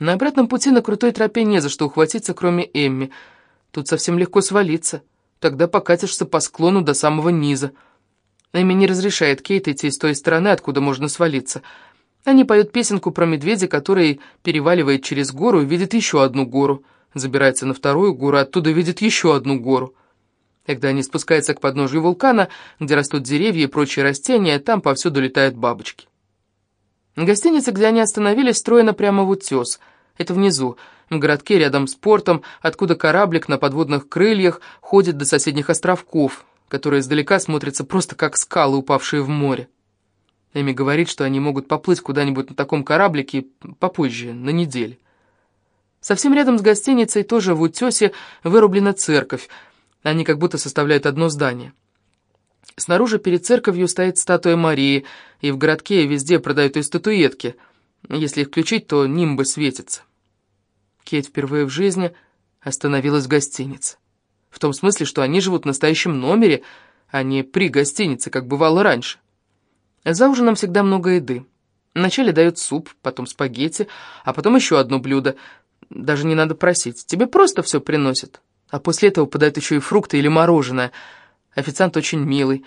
На обратном пути на крутой тропе не за что ухватиться, кроме Эмми. Тут совсем легко свалиться. Тогда покатишься по склону до самого низа. Эми не разрешает Кейт идти с той стороны, откуда можно свалиться. Они поют песенку про медведя, который переваливает через гору и видит еще одну гору. Забирается на вторую гору, оттуда видит еще одну гору. Когда они спускаются к подножию вулкана, где растут деревья и прочие растения, там повсюду летают бабочки. Гостиница, где они остановились, строена прямо в утес. Это внизу, в городке рядом с портом, откуда кораблик на подводных крыльях ходит до соседних островков, которые издалека смотрятся просто как скалы, упавшие в море. Эми говорит, что они могут поплыть куда-нибудь на таком кораблике попозже, на неделе. Совсем рядом с гостиницей, тоже в утесе, вырублена церковь. Они как будто составляют одно здание. Снаружи перед церковью стоит статуя Марии, и в городке везде продают и статуэтки. Если их включить, то нимбы светятся. Кейт впервые в жизни остановилась в гостинице. В том смысле, что они живут в настоящем номере, а не при гостинице, как бывало раньше. За ужином всегда много еды. Вначале дают суп, потом спагетти, а потом еще одно блюдо. Даже не надо просить, тебе просто все приносят. А после этого подают еще и фрукты или мороженое. Официант очень милый.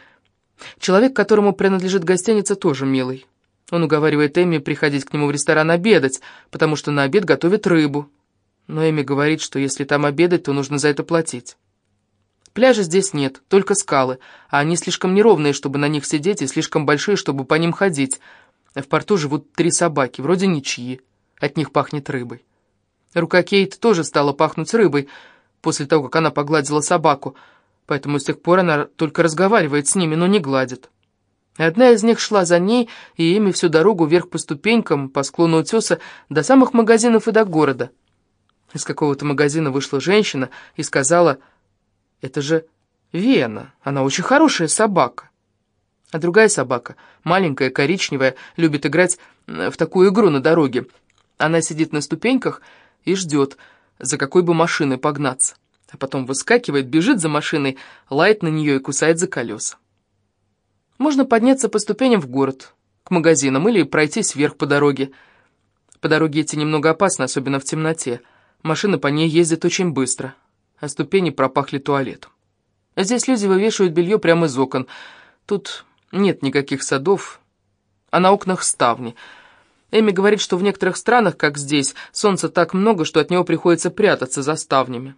Человек, которому принадлежит гостиница, тоже милый. Он уговаривает Эми приходить к нему в ресторан обедать, потому что на обед готовят рыбу. Но Эми говорит, что если там обедать, то нужно за это платить. Пляжа здесь нет, только скалы, а они слишком неровные, чтобы на них сидеть, и слишком большие, чтобы по ним ходить. В порту живут три собаки, вроде ничьи. От них пахнет рыбой. Рука Кейт тоже стала пахнуть рыбой после того, как она погладила собаку, поэтому с тех пор она только разговаривает с ними, но не гладит. Одна из них шла за ней, и ими всю дорогу вверх по ступенькам, по склону утеса, до самых магазинов и до города. Из какого-то магазина вышла женщина и сказала это же Вена, она очень хорошая собака. А другая собака, маленькая, коричневая, любит играть в такую игру на дороге. Она сидит на ступеньках и ждет, за какой бы машиной погнаться. А потом выскакивает, бежит за машиной, лает на нее и кусает за колеса. Можно подняться по ступеням в город, к магазинам, или пройтись вверх по дороге. По дороге идти немного опасно, особенно в темноте. Машины по ней ездят очень быстро а ступени пропахли туалетом. Здесь люди вывешивают белье прямо из окон. Тут нет никаких садов, а на окнах ставни. Эми говорит, что в некоторых странах, как здесь, солнца так много, что от него приходится прятаться за ставнями.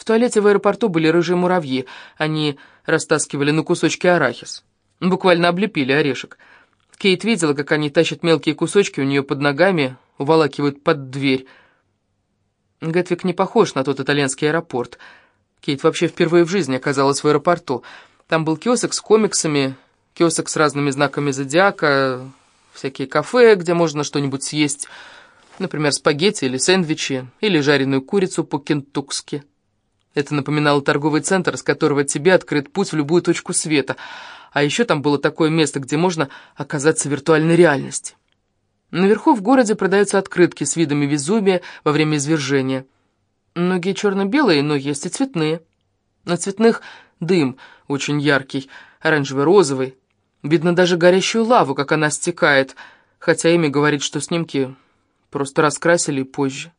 В туалете в аэропорту были рыжие муравьи. Они растаскивали на кусочки арахис. Буквально облепили орешек. Кейт видела, как они тащат мелкие кусочки у нее под ногами, уволакивают под дверь. Гетвик не похож на тот итальянский аэропорт. Кейт вообще впервые в жизни оказалась в аэропорту. Там был киосок с комиксами, киосок с разными знаками зодиака, всякие кафе, где можно что-нибудь съесть, например, спагетти или сэндвичи, или жареную курицу по-кентукски. Это напоминало торговый центр, с которого тебе открыт путь в любую точку света. А еще там было такое место, где можно оказаться в виртуальной реальности. Наверху в городе продаются открытки с видами Везувия во время извержения. Многие черно-белые, но есть и цветные. На цветных дым очень яркий, оранжево-розовый. Видно даже горящую лаву, как она стекает, хотя Эми говорит, что снимки просто раскрасили позже.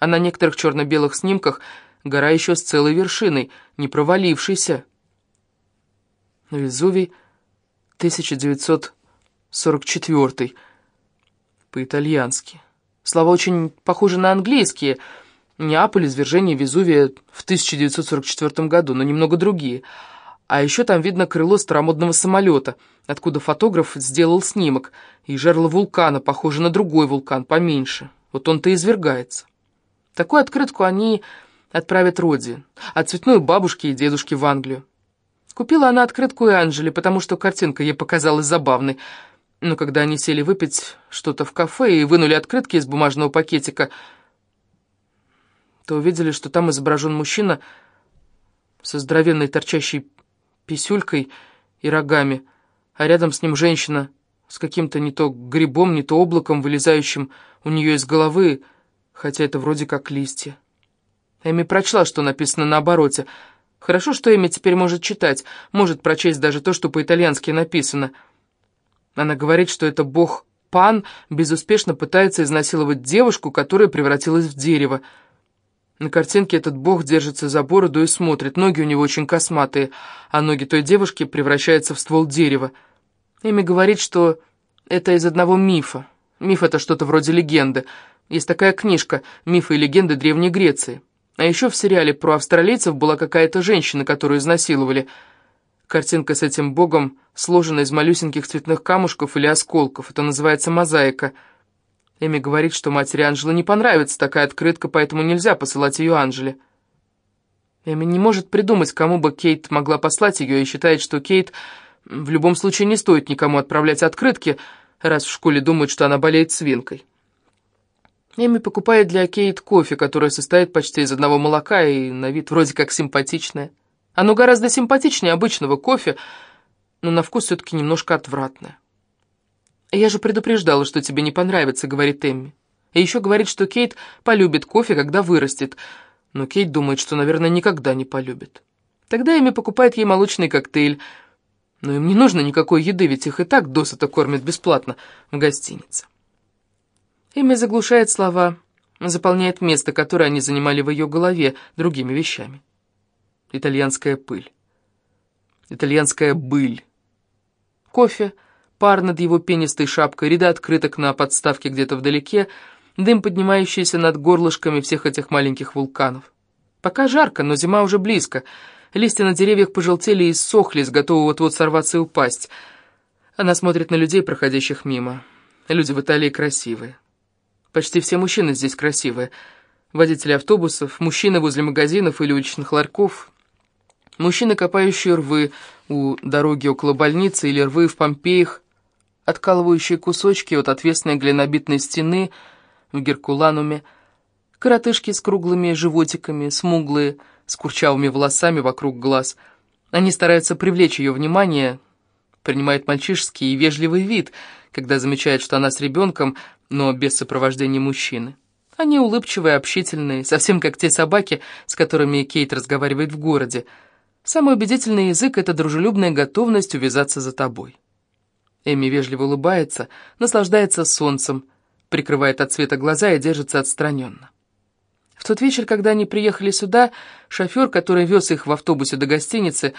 А на некоторых черно-белых снимках гора еще с целой вершиной, не провалившейся. Везувий, 1944 по-итальянски. Слова очень похожи на английские. Неаполь, извержение Везувия в 1944 году, но немного другие. А еще там видно крыло старомодного самолета, откуда фотограф сделал снимок, и жерло вулкана, похоже на другой вулкан, поменьше. Вот он-то извергается. Такую открытку они отправят Роди, а цветную бабушке и дедушке в Англию. Купила она открытку и Анжели, потому что картинка ей показалась забавной – но когда они сели выпить что-то в кафе и вынули открытки из бумажного пакетика, то увидели, что там изображен мужчина со здоровенной торчащей писюлькой и рогами, а рядом с ним женщина с каким-то не то грибом, не то облаком, вылезающим у нее из головы, хотя это вроде как листья. Эми прочла, что написано на обороте. Хорошо, что Эми теперь может читать, может прочесть даже то, что по-итальянски написано — она говорит, что это бог Пан безуспешно пытается изнасиловать девушку, которая превратилась в дерево. На картинке этот бог держится за бороду и смотрит. Ноги у него очень косматые, а ноги той девушки превращаются в ствол дерева. Эми говорит, что это из одного мифа. Миф — это что-то вроде легенды. Есть такая книжка «Мифы и легенды Древней Греции». А еще в сериале про австралийцев была какая-то женщина, которую изнасиловали. Картинка с этим богом сложена из малюсеньких цветных камушков или осколков. Это называется мозаика. Эми говорит, что матери Анжелы не понравится такая открытка, поэтому нельзя посылать ее Анжеле. Эми не может придумать, кому бы Кейт могла послать ее, и считает, что Кейт в любом случае не стоит никому отправлять открытки, раз в школе думают, что она болеет свинкой. Эми покупает для Кейт кофе, которое состоит почти из одного молока и на вид вроде как симпатичное. Оно гораздо симпатичнее обычного кофе, но на вкус все-таки немножко отвратное. «Я же предупреждала, что тебе не понравится», — говорит Эмми. И еще говорит, что Кейт полюбит кофе, когда вырастет. Но Кейт думает, что, наверное, никогда не полюбит. Тогда Эми покупает ей молочный коктейль. Но им не нужно никакой еды, ведь их и так досыта кормят бесплатно в гостинице. Эми заглушает слова, заполняет место, которое они занимали в ее голове другими вещами. Итальянская пыль. Итальянская быль. Кофе, пар над его пенистой шапкой, ряды открыток на подставке где-то вдалеке, дым, поднимающийся над горлышками всех этих маленьких вулканов. Пока жарко, но зима уже близко. Листья на деревьях пожелтели и ссохлись, готовы вот-вот сорваться и упасть. Она смотрит на людей, проходящих мимо. Люди в Италии красивые. Почти все мужчины здесь красивые. Водители автобусов, мужчины возле магазинов или уличных ларьков, мужчины, копающие рвы у дороги около больницы или рвы в Помпеях, откалывающие кусочки от отвесной глинобитной стены в Геркулануме, коротышки с круглыми животиками, смуглые, с курчавыми волосами вокруг глаз. Они стараются привлечь ее внимание, принимают мальчишеский и вежливый вид, когда замечают, что она с ребенком, но без сопровождения мужчины. Они улыбчивые, общительные, совсем как те собаки, с которыми Кейт разговаривает в городе. Самый убедительный язык — это дружелюбная готовность увязаться за тобой. Эми вежливо улыбается, наслаждается солнцем, прикрывает от света глаза и держится отстраненно. В тот вечер, когда они приехали сюда, шофер, который вез их в автобусе до гостиницы,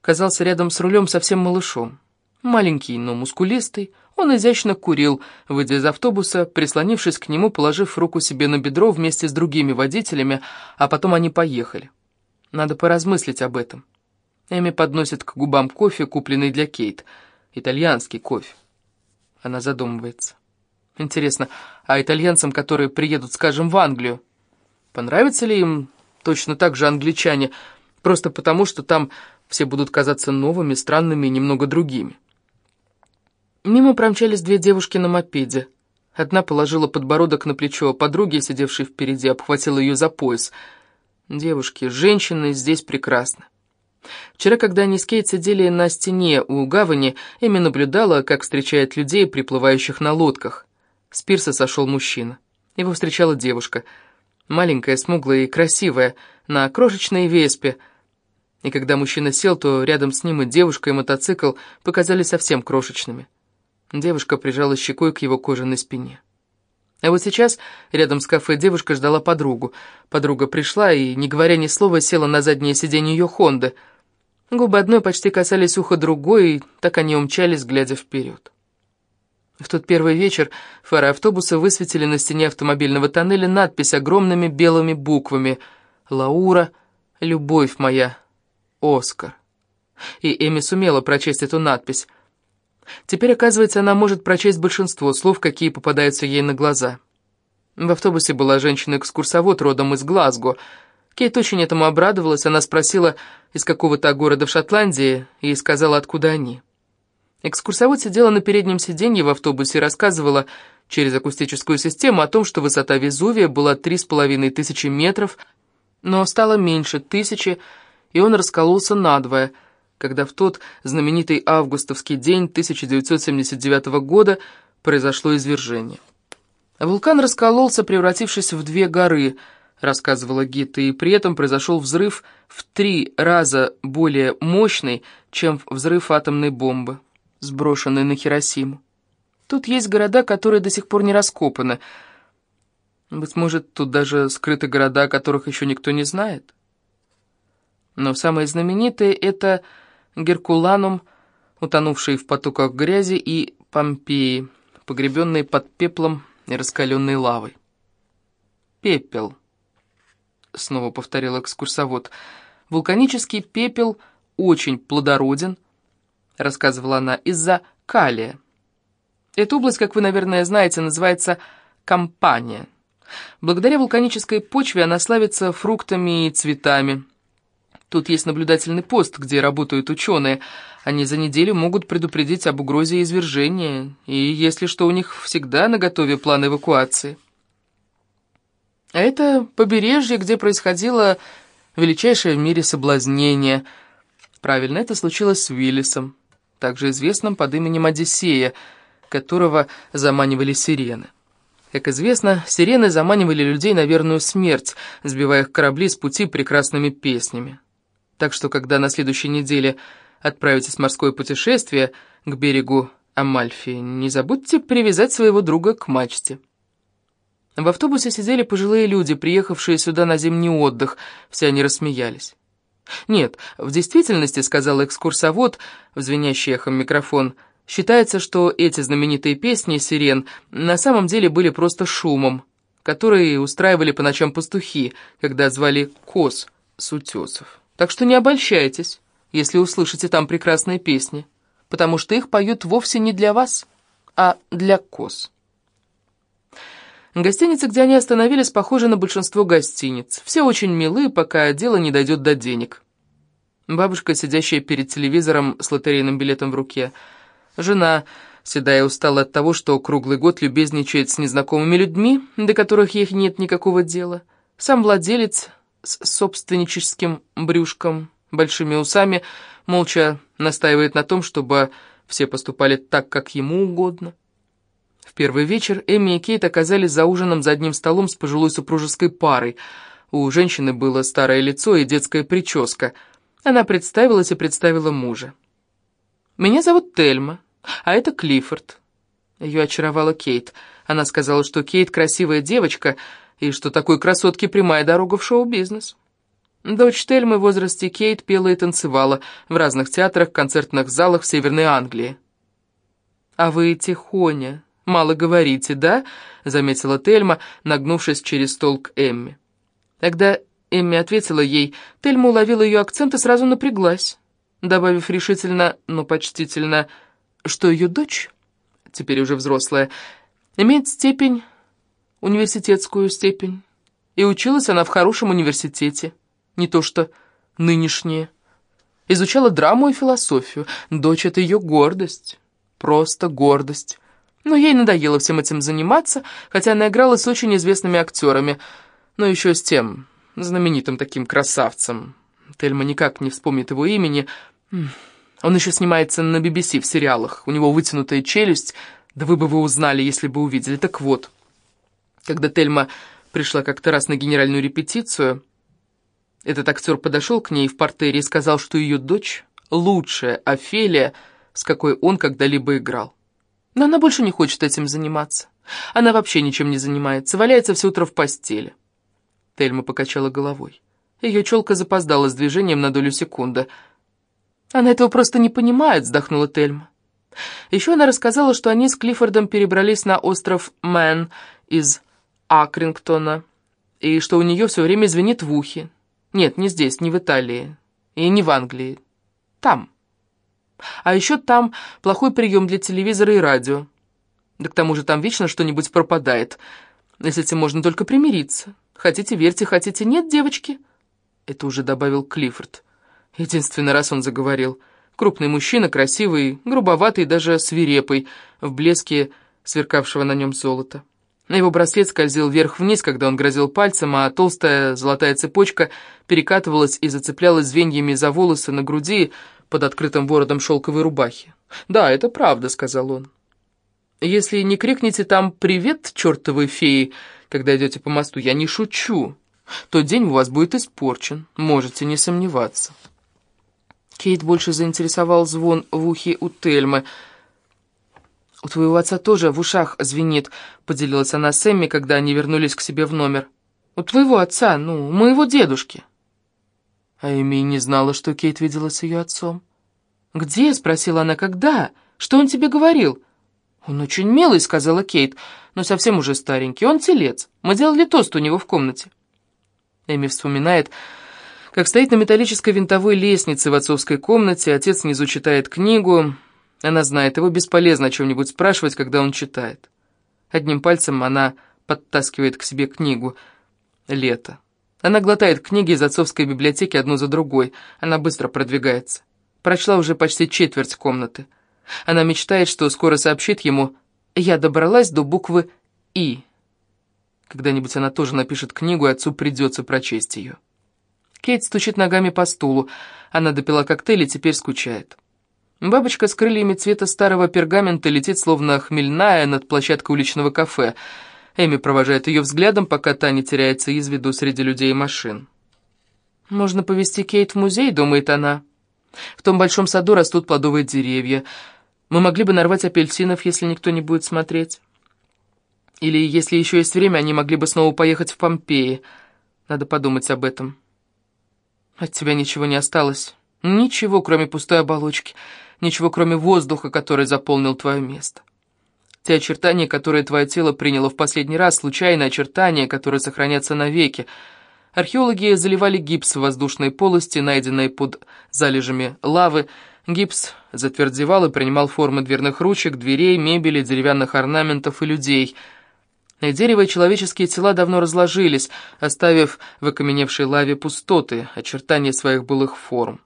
казался рядом с рулем совсем малышом. Маленький, но мускулистый, он изящно курил, выйдя из автобуса, прислонившись к нему, положив руку себе на бедро вместе с другими водителями, а потом они поехали. Надо поразмыслить об этом. Эми подносит к губам кофе, купленный для Кейт. Итальянский кофе. Она задумывается. Интересно, а итальянцам, которые приедут, скажем, в Англию, понравится ли им точно так же англичане, просто потому, что там все будут казаться новыми, странными и немного другими? Мимо промчались две девушки на мопеде. Одна положила подбородок на плечо подруги, сидевшей впереди, обхватила ее за пояс. Девушки, женщины здесь прекрасны. Вчера, когда они с Кейт сидели на стене у гавани, Эми наблюдала, как встречает людей, приплывающих на лодках. С пирса сошел мужчина. Его встречала девушка. Маленькая, смуглая и красивая, на крошечной веспе. И когда мужчина сел, то рядом с ним и девушка, и мотоцикл показались совсем крошечными. Девушка прижала щекой к его кожаной спине. А вот сейчас рядом с кафе девушка ждала подругу. Подруга пришла и, не говоря ни слова, села на заднее сиденье ее Хонды. Губы одной почти касались уха другой, и так они умчались, глядя вперед. В тот первый вечер фары автобуса высветили на стене автомобильного тоннеля надпись огромными белыми буквами «Лаура, любовь моя, Оскар». И Эми сумела прочесть эту надпись. Теперь, оказывается, она может прочесть большинство слов, какие попадаются ей на глаза. В автобусе была женщина-экскурсовод родом из Глазго. Кейт очень этому обрадовалась. Она спросила, из какого-то города в Шотландии, и сказала, откуда они. Экскурсовод сидела на переднем сиденье в автобусе и рассказывала через акустическую систему о том, что высота Везувия была три с половиной тысячи метров, но стало меньше тысячи, и он раскололся надвое – когда в тот знаменитый августовский день 1979 года произошло извержение. Вулкан раскололся, превратившись в две горы, рассказывала Гита, и при этом произошел взрыв в три раза более мощный, чем взрыв атомной бомбы, сброшенной на Хиросиму. Тут есть города, которые до сих пор не раскопаны. Быть может, тут даже скрыты города, о которых еще никто не знает. Но самые знаменитые — это Геркуланум, утонувший в потоках грязи, и Помпеи, погребенные под пеплом и раскаленной лавой. «Пепел», — снова повторил экскурсовод. «Вулканический пепел очень плодороден», — рассказывала она, — «из-за калия». Эта область, как вы, наверное, знаете, называется Кампания. Благодаря вулканической почве она славится фруктами и цветами. Тут есть наблюдательный пост, где работают ученые. Они за неделю могут предупредить об угрозе извержения, и если что, у них всегда наготове план эвакуации. А это побережье, где происходило величайшее в мире соблазнение. Правильно, это случилось с Уиллисом, также известным под именем Одиссея – которого заманивали сирены. Как известно, сирены заманивали людей на верную смерть, сбивая их корабли с пути прекрасными песнями. Так что, когда на следующей неделе отправитесь в морское путешествие к берегу Амальфи, не забудьте привязать своего друга к мачте. В автобусе сидели пожилые люди, приехавшие сюда на зимний отдых, все они рассмеялись. «Нет, в действительности, — сказал экскурсовод, в звенящий эхом микрофон, — Считается, что эти знаменитые песни сирен на самом деле были просто шумом, который устраивали по ночам пастухи, когда звали коз с утесов. Так что не обольщайтесь, если услышите там прекрасные песни, потому что их поют вовсе не для вас, а для коз. Гостиница, где они остановились, похожа на большинство гостиниц. Все очень милы, пока дело не дойдет до денег. Бабушка, сидящая перед телевизором с лотерейным билетом в руке, — Жена, седая, устала от того, что круглый год любезничает с незнакомыми людьми, до которых ей нет никакого дела. Сам владелец с собственническим брюшком, большими усами, молча настаивает на том, чтобы все поступали так, как ему угодно. В первый вечер Эмми и Кейт оказались за ужином за одним столом с пожилой супружеской парой. У женщины было старое лицо и детская прическа. Она представилась и представила мужа. «Меня зовут Тельма. А это Клиффорд. Ее очаровала Кейт. Она сказала, что Кейт красивая девочка, и что такой красотке прямая дорога в шоу-бизнес. Дочь Тельмы в возрасте Кейт пела и танцевала в разных театрах, концертных залах в Северной Англии. «А вы тихоня, мало говорите, да?» — заметила Тельма, нагнувшись через стол к Эмми. Когда Эмми ответила ей, Тельма уловила ее акцент и сразу напряглась, добавив решительно, но почтительно — что ее дочь, теперь уже взрослая, имеет степень, университетскую степень, и училась она в хорошем университете, не то что нынешняя. Изучала драму и философию. Дочь — это ее гордость, просто гордость. Но ей надоело всем этим заниматься, хотя она играла с очень известными актерами, но еще с тем знаменитым таким красавцем. Тельма никак не вспомнит его имени. Он еще снимается на BBC в сериалах. У него вытянутая челюсть. Да вы бы его узнали, если бы увидели. Так вот, когда Тельма пришла как-то раз на генеральную репетицию, этот актер подошел к ней в портере и сказал, что ее дочь — лучшая Офелия, с какой он когда-либо играл. Но она больше не хочет этим заниматься. Она вообще ничем не занимается, валяется все утро в постели. Тельма покачала головой. Ее челка запоздала с движением на долю секунды — «Она этого просто не понимает», — вздохнула Тельма. Еще она рассказала, что они с Клиффордом перебрались на остров Мэн из Акрингтона, и что у нее все время звенит в ухе. Нет, не здесь, не в Италии, и не в Англии. Там. А еще там плохой прием для телевизора и радио. Да к тому же там вечно что-нибудь пропадает. С этим можно только примириться. Хотите верьте, хотите нет, девочки. Это уже добавил Клиффорд. Единственный раз он заговорил. Крупный мужчина, красивый, грубоватый, даже свирепый, в блеске сверкавшего на нем золота. Его браслет скользил вверх-вниз, когда он грозил пальцем, а толстая золотая цепочка перекатывалась и зацеплялась звеньями за волосы на груди под открытым воротом шелковой рубахи. «Да, это правда», — сказал он. «Если не крикните там «Привет, чертовой феи», когда идете по мосту, я не шучу, то день у вас будет испорчен, можете не сомневаться». Кейт больше заинтересовал звон в ухе у Тельмы. «У твоего отца тоже в ушах звенит», — поделилась она с Эмми, когда они вернулись к себе в номер. «У твоего отца, ну, у моего дедушки». А Эми не знала, что Кейт видела с ее отцом. «Где?» — спросила она. «Когда? Что он тебе говорил?» «Он очень милый», — сказала Кейт, — «но совсем уже старенький. Он телец. Мы делали тост у него в комнате». Эми вспоминает, как стоит на металлической винтовой лестнице в отцовской комнате, отец внизу читает книгу. Она знает, его бесполезно о чем-нибудь спрашивать, когда он читает. Одним пальцем она подтаскивает к себе книгу «Лето». Она глотает книги из отцовской библиотеки одну за другой. Она быстро продвигается. Прочла уже почти четверть комнаты. Она мечтает, что скоро сообщит ему «Я добралась до буквы «И». Когда-нибудь она тоже напишет книгу, и отцу придется прочесть ее. Кейт стучит ногами по стулу. Она допила коктейль и теперь скучает. Бабочка с крыльями цвета старого пергамента летит, словно хмельная, над площадкой уличного кафе. Эми провожает ее взглядом, пока та не теряется из виду среди людей и машин. «Можно повезти Кейт в музей», — думает она. «В том большом саду растут плодовые деревья. Мы могли бы нарвать апельсинов, если никто не будет смотреть». Или, если еще есть время, они могли бы снова поехать в Помпеи. Надо подумать об этом. От тебя ничего не осталось. Ничего, кроме пустой оболочки. Ничего, кроме воздуха, который заполнил твое место. Те очертания, которые твое тело приняло в последний раз, случайные очертания, которые сохранятся навеки. Археологи заливали гипс в воздушные полости, найденные под залежами лавы. Гипс затвердевал и принимал формы дверных ручек, дверей, мебели, деревянных орнаментов и людей — и дерево и человеческие тела давно разложились, оставив в окаменевшей лаве пустоты, очертания своих былых форм.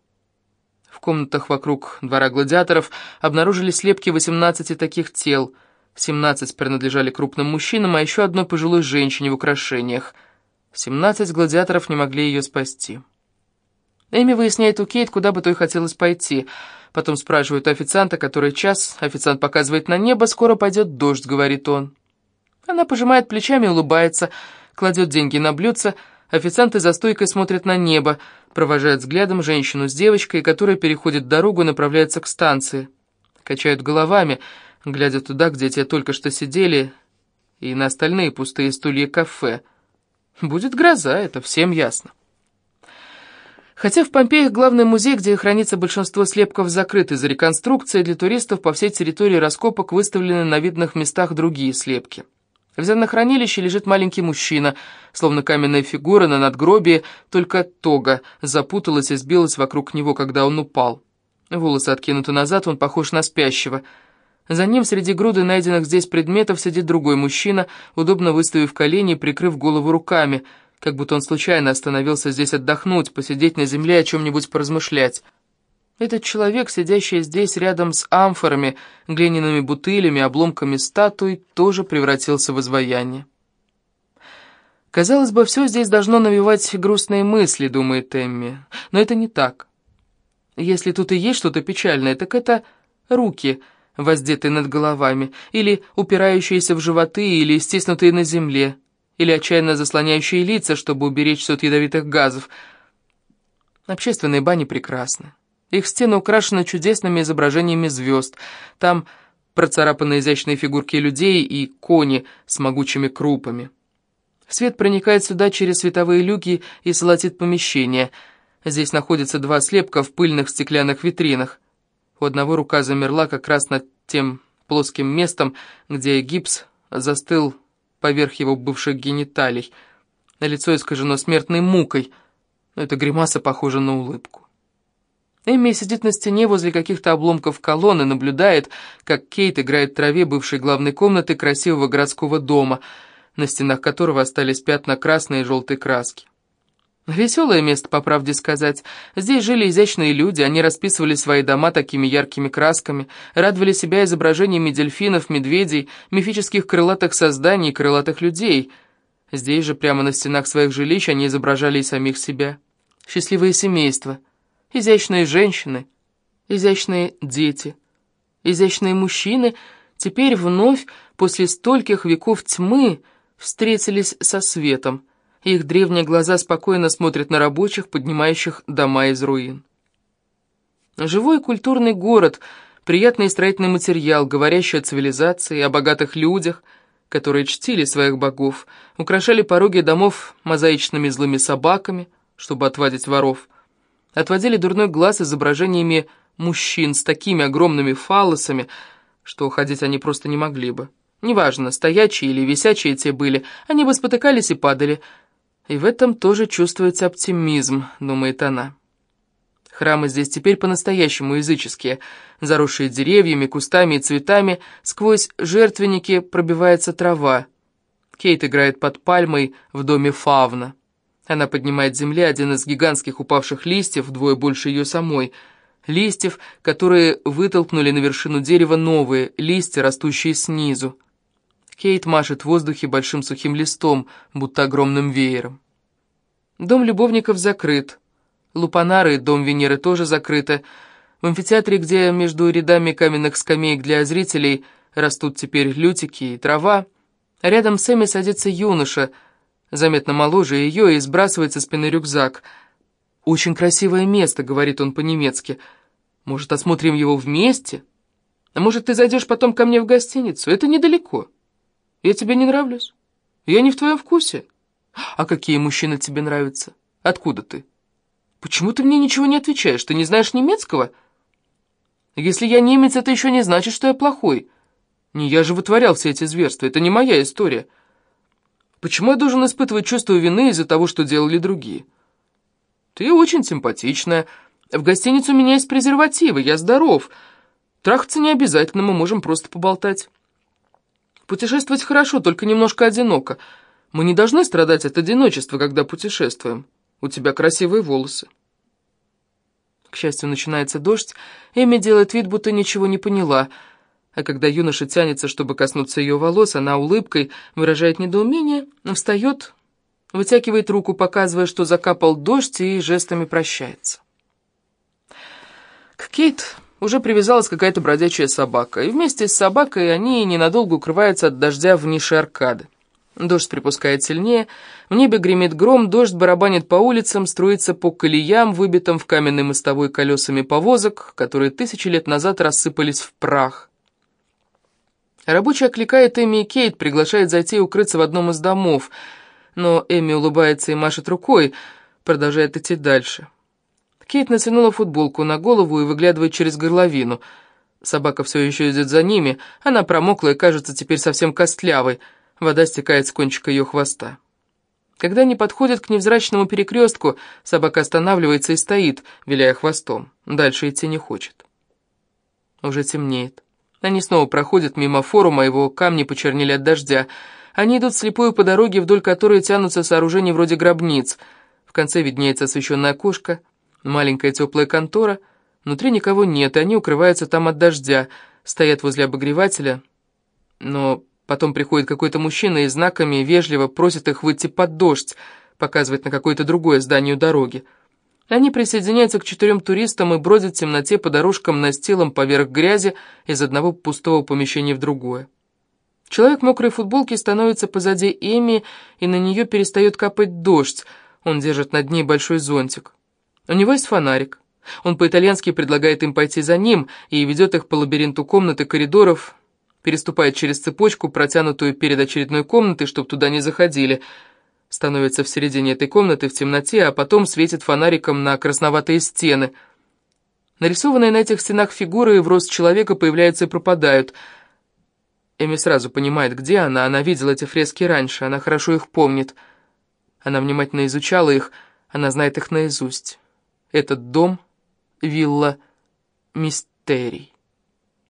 В комнатах вокруг двора гладиаторов обнаружили слепки 18 таких тел. 17 принадлежали крупным мужчинам, а еще одной пожилой женщине в украшениях. 17 гладиаторов не могли ее спасти. Эми выясняет у Кейт, куда бы той хотелось пойти. Потом спрашивают официанта, который час. Официант показывает на небо, скоро пойдет дождь, говорит он. Она пожимает плечами улыбается, кладет деньги на блюдце, официанты за стойкой смотрят на небо, провожают взглядом женщину с девочкой, которая переходит дорогу и направляется к станции. Качают головами, глядя туда, где те только что сидели, и на остальные пустые стулья кафе. Будет гроза, это всем ясно. Хотя в Помпеях главный музей, где хранится большинство слепков, закрыт из-за реконструкции, для туристов по всей территории раскопок выставлены на видных местах другие слепки. В зернохранилище лежит маленький мужчина, словно каменная фигура на надгробии, только тога запуталась и сбилась вокруг него, когда он упал. Волосы откинуты назад, он похож на спящего. За ним среди груды найденных здесь предметов сидит другой мужчина, удобно выставив колени и прикрыв голову руками, как будто он случайно остановился здесь отдохнуть, посидеть на земле о чем-нибудь поразмышлять. Этот человек, сидящий здесь рядом с амфорами, глиняными бутылями, обломками статуй, тоже превратился в изваяние. Казалось бы, все здесь должно навевать грустные мысли, думает Эмми, но это не так. Если тут и есть что-то печальное, так это руки, воздетые над головами, или упирающиеся в животы, или стиснутые на земле, или отчаянно заслоняющие лица, чтобы уберечься от ядовитых газов. Общественные бани прекрасны. Их стены украшены чудесными изображениями звезд. Там процарапаны изящные фигурки людей и кони с могучими крупами. Свет проникает сюда через световые люки и золотит помещение. Здесь находятся два слепка в пыльных стеклянных витринах. У одного рука замерла как раз над тем плоским местом, где гипс застыл поверх его бывших гениталий. На лицо искажено смертной мукой, но эта гримаса похожа на улыбку. Эмми сидит на стене возле каких-то обломков колонны, наблюдает, как Кейт играет в траве бывшей главной комнаты красивого городского дома, на стенах которого остались пятна красной и желтой краски. Веселое место, по правде сказать. Здесь жили изящные люди, они расписывали свои дома такими яркими красками, радовали себя изображениями дельфинов, медведей, мифических крылатых созданий и крылатых людей. Здесь же, прямо на стенах своих жилищ, они изображали и самих себя. Счастливое семейство — изящные женщины, изящные дети, изящные мужчины теперь вновь, после стольких веков тьмы, встретились со светом. Их древние глаза спокойно смотрят на рабочих, поднимающих дома из руин. Живой культурный город, приятный строительный материал, говорящий о цивилизации, о богатых людях, которые чтили своих богов, украшали пороги домов мозаичными злыми собаками, чтобы отвадить воров, отводили дурной глаз изображениями мужчин с такими огромными фаллосами, что уходить они просто не могли бы. Неважно, стоячие или висячие те были, они бы спотыкались и падали. И в этом тоже чувствуется оптимизм, думает она. Храмы здесь теперь по-настоящему языческие. Заросшие деревьями, кустами и цветами, сквозь жертвенники пробивается трава. Кейт играет под пальмой в доме Фавна. Она поднимает с земли один из гигантских упавших листьев, вдвое больше ее самой. Листьев, которые вытолкнули на вершину дерева новые, листья, растущие снизу. Кейт машет в воздухе большим сухим листом, будто огромным веером. Дом любовников закрыт. Лупанары и дом Венеры тоже закрыты. В амфитеатре, где между рядами каменных скамеек для зрителей растут теперь лютики и трава, рядом с Эми садится юноша, заметно моложе ее, и сбрасывает со спины рюкзак. «Очень красивое место», — говорит он по-немецки. «Может, осмотрим его вместе? А может, ты зайдешь потом ко мне в гостиницу? Это недалеко». Я тебе не нравлюсь? Я не в твоем вкусе? А какие мужчины тебе нравятся? Откуда ты? Почему ты мне ничего не отвечаешь? Ты не знаешь немецкого? Если я немец, это еще не значит, что я плохой. Не я же вытворял все эти зверства, это не моя история. Почему я должен испытывать чувство вины из-за того, что делали другие? Ты очень симпатичная. В гостинице у меня есть презервативы, я здоров. Трахаться не обязательно, мы можем просто поболтать. Путешествовать хорошо, только немножко одиноко. Мы не должны страдать от одиночества, когда путешествуем. У тебя красивые волосы. К счастью, начинается дождь. Эми делает вид, будто ничего не поняла. А когда юноша тянется, чтобы коснуться ее волос, она улыбкой выражает недоумение, встает, вытягивает руку, показывая, что закапал дождь, и жестами прощается. К Кейт уже привязалась какая-то бродячая собака, и вместе с собакой они ненадолго укрываются от дождя в нише аркады. Дождь припускает сильнее, в небе гремит гром, дождь барабанит по улицам, струится по колеям, выбитым в каменной мостовой колесами повозок, которые тысячи лет назад рассыпались в прах. Рабочий окликает Эми и Кейт, приглашает зайти и укрыться в одном из домов, но Эми улыбается и машет рукой, продолжает идти дальше. Кейт натянула футболку на голову и выглядывает через горловину. Собака все еще идет за ними, она промокла и кажется теперь совсем костлявой, вода стекает с кончика ее хвоста. Когда они подходят к невзрачному перекрестку, собака останавливается и стоит, виляя хвостом. Дальше идти не хочет. Уже темнеет. Они снова проходят мимо форума, его камни почернели от дождя. Они идут слепую по дороге, вдоль которой тянутся сооружения вроде гробниц. В конце виднеется освещенное окошко — Маленькая теплая контора, внутри никого нет, и они укрываются там от дождя, стоят возле обогревателя. Но потом приходит какой-то мужчина и знаками вежливо просит их выйти под дождь, показывает на какое-то другое здание у дороги. Они присоединяются к четырем туристам и бродят в темноте по дорожкам настилам поверх грязи из одного пустого помещения в другое. Человек в мокрой футболке становится позади Эми, и на нее перестает капать дождь. Он держит над ней большой зонтик. У него есть фонарик. Он по-итальянски предлагает им пойти за ним и ведет их по лабиринту комнат и коридоров, переступает через цепочку, протянутую перед очередной комнатой, чтобы туда не заходили, становится в середине этой комнаты в темноте, а потом светит фонариком на красноватые стены. Нарисованные на этих стенах фигуры в рост человека появляются и пропадают. Эми сразу понимает, где она, она видела эти фрески раньше, она хорошо их помнит. Она внимательно изучала их, она знает их наизусть. Этот дом — вилла Мистерий.